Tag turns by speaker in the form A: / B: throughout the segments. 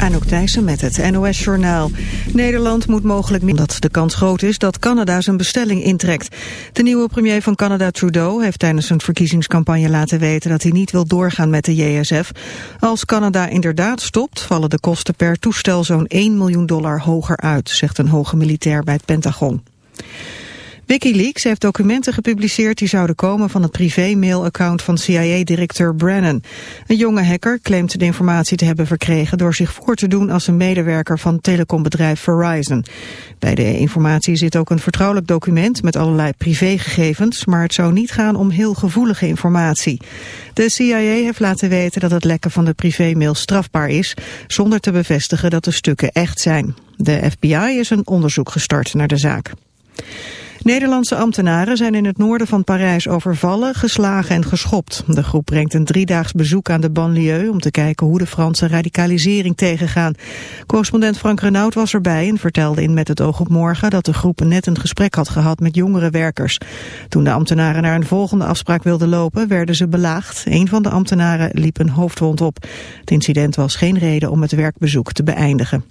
A: Anouk Thijssen met het NOS-journaal. Nederland moet mogelijk meer omdat de kans groot is dat Canada zijn bestelling intrekt. De nieuwe premier van Canada, Trudeau, heeft tijdens een verkiezingscampagne laten weten dat hij niet wil doorgaan met de JSF. Als Canada inderdaad stopt, vallen de kosten per toestel zo'n 1 miljoen dollar hoger uit, zegt een hoge militair bij het Pentagon. Wikileaks heeft documenten gepubliceerd die zouden komen van het privé-mail-account van CIA-directeur Brennan. Een jonge hacker claimt de informatie te hebben verkregen door zich voor te doen als een medewerker van telecombedrijf Verizon. Bij de informatie zit ook een vertrouwelijk document met allerlei privégegevens, maar het zou niet gaan om heel gevoelige informatie. De CIA heeft laten weten dat het lekken van de privé-mail strafbaar is, zonder te bevestigen dat de stukken echt zijn. De FBI is een onderzoek gestart naar de zaak. Nederlandse ambtenaren zijn in het noorden van Parijs overvallen, geslagen en geschopt. De groep brengt een driedaags bezoek aan de banlieue om te kijken hoe de Franse radicalisering tegengaan. Correspondent Frank Renaud was erbij en vertelde in Met het oog op morgen dat de groep net een gesprek had gehad met jongere werkers. Toen de ambtenaren naar een volgende afspraak wilden lopen, werden ze belaagd. Een van de ambtenaren liep een hoofdwond op. Het incident was geen reden om het werkbezoek te beëindigen.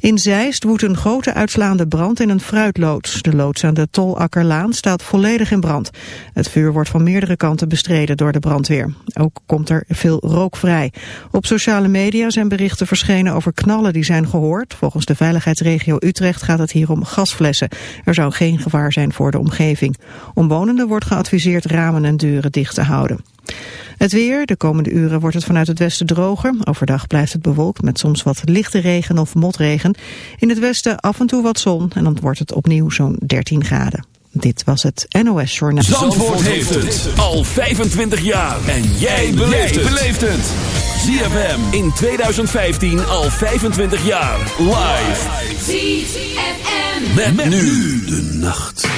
A: In Zeist woedt een grote uitslaande brand in een fruitloods. De loods aan de Tolakkerlaan staat volledig in brand. Het vuur wordt van meerdere kanten bestreden door de brandweer. Ook komt er veel rook vrij. Op sociale media zijn berichten verschenen over knallen die zijn gehoord. Volgens de veiligheidsregio Utrecht gaat het hier om gasflessen. Er zou geen gevaar zijn voor de omgeving. Omwonenden wordt geadviseerd ramen en deuren dicht te houden. Het weer, de komende uren wordt het vanuit het westen droger. Overdag blijft het bewolkt met soms wat lichte regen of motregen. In het westen af en toe wat zon en dan wordt het opnieuw zo'n 13 graden. Dit was het NOS Journaal.
B: Zandvoort heeft het al 25 jaar. En jij beleeft het. ZFM in 2015 al 25 jaar. Live. ZFM. met nu de nacht.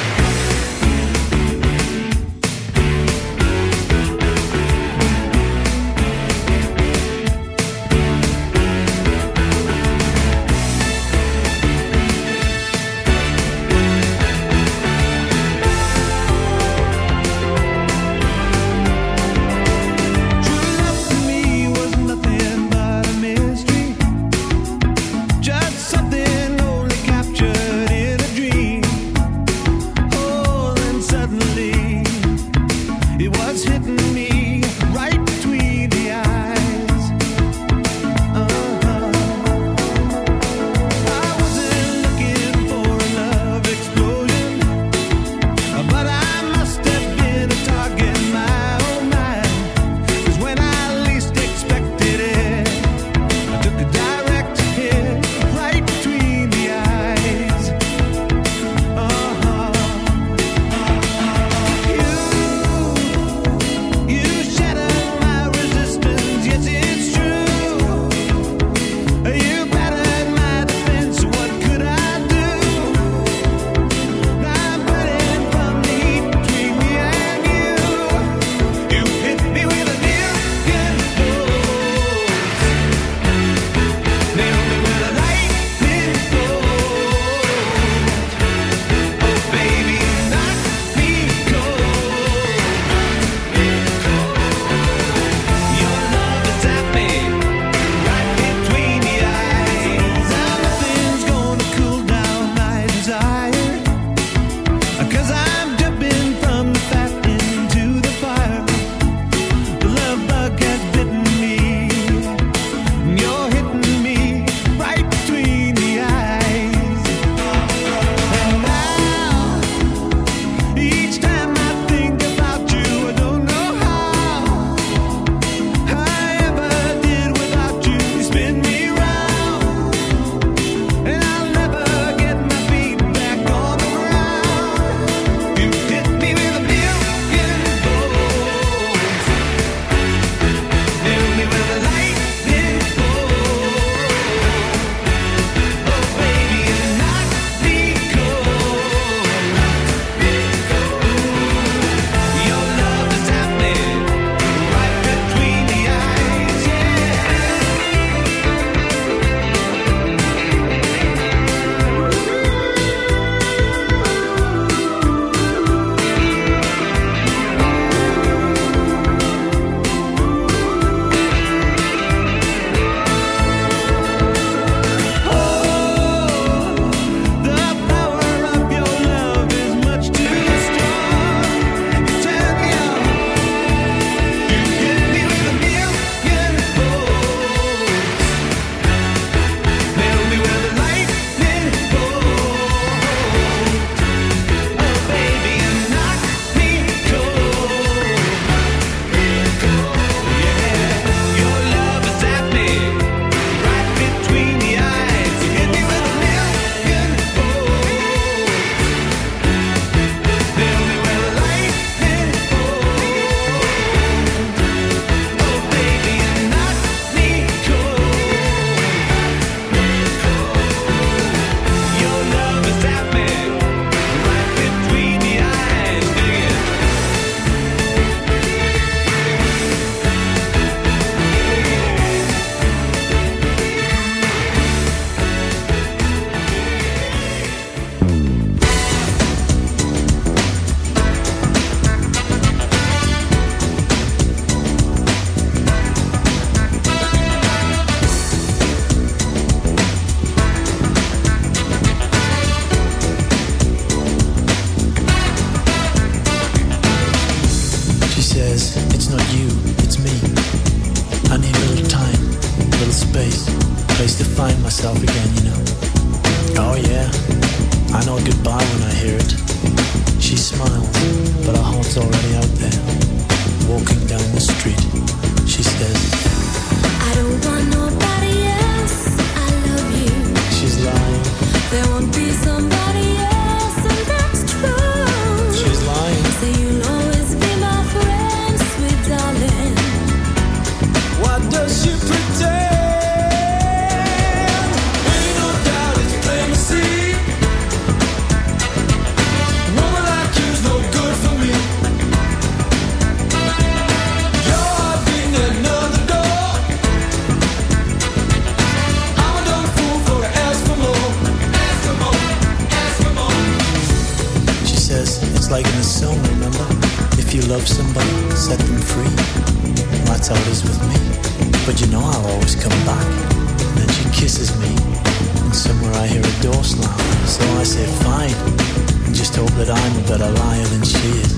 C: that I'm a better liar than she is.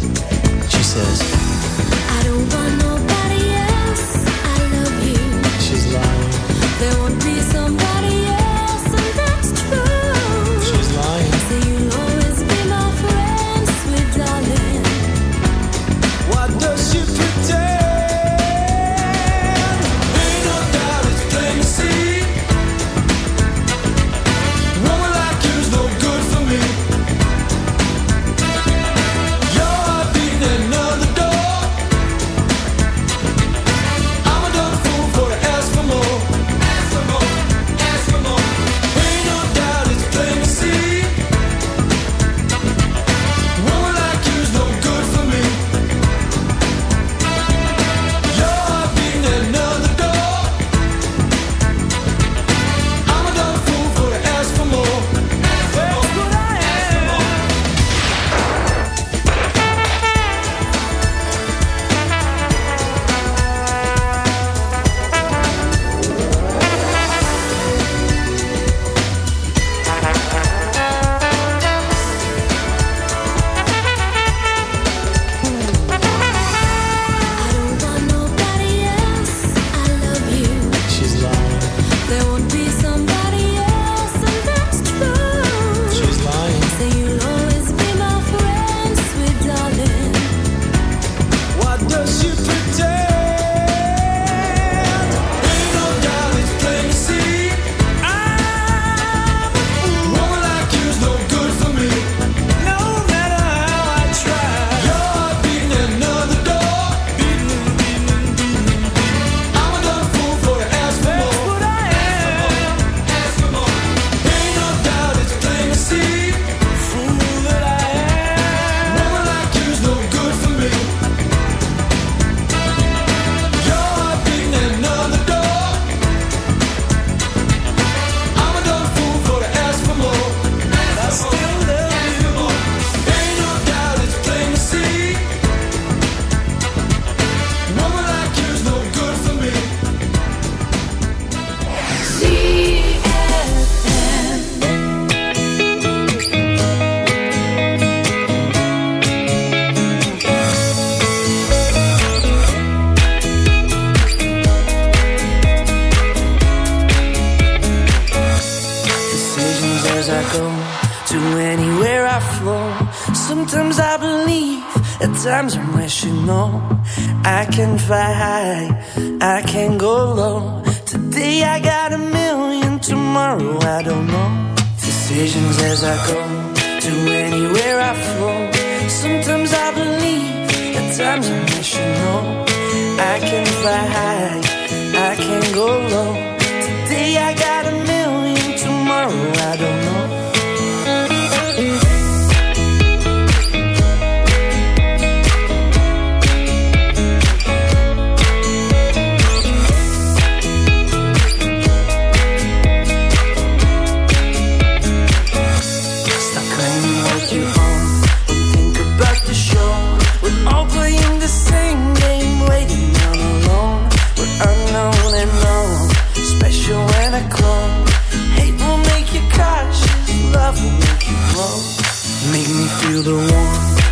C: She says,
D: I don't want
E: feel the warmth.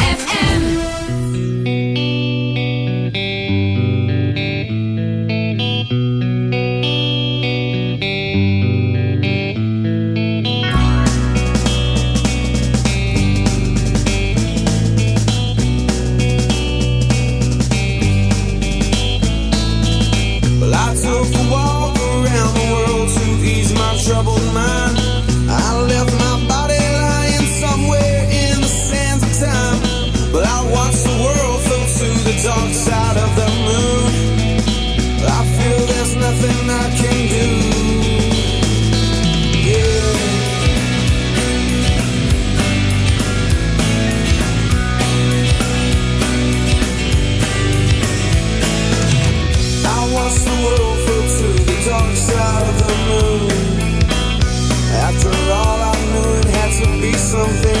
F: Something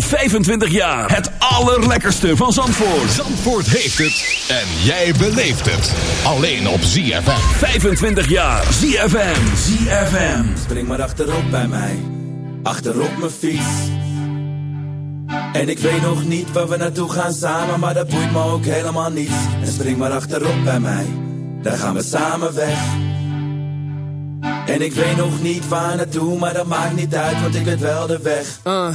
B: 25 jaar. Het allerlekkerste van Zandvoort.
G: Zandvoort heeft het. En jij beleeft het. Alleen op ZFM.
B: 25 jaar. ZFM. ZFM.
H: Spring maar achterop bij mij. Achterop mijn fiets. En ik weet nog niet waar we naartoe gaan samen. Maar dat boeit me ook helemaal niets. En spring maar achterop bij mij. Dan gaan we samen weg. En ik weet nog niet waar naartoe, maar dat maakt niet uit, want ik weet wel de weg.
I: Eh.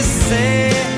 D: say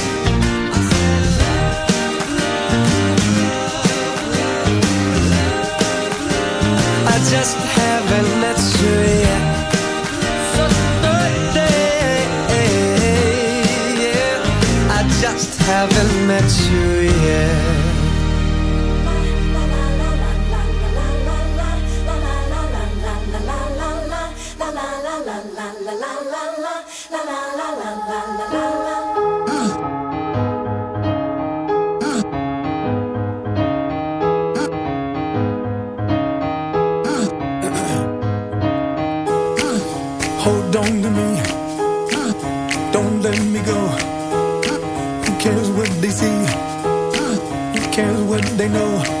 D: Just haven't met you yet. I just haven't met you.
F: Let me go. Ah, who cares what they see? Ah, who cares what they know?